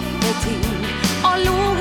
nothing or lose.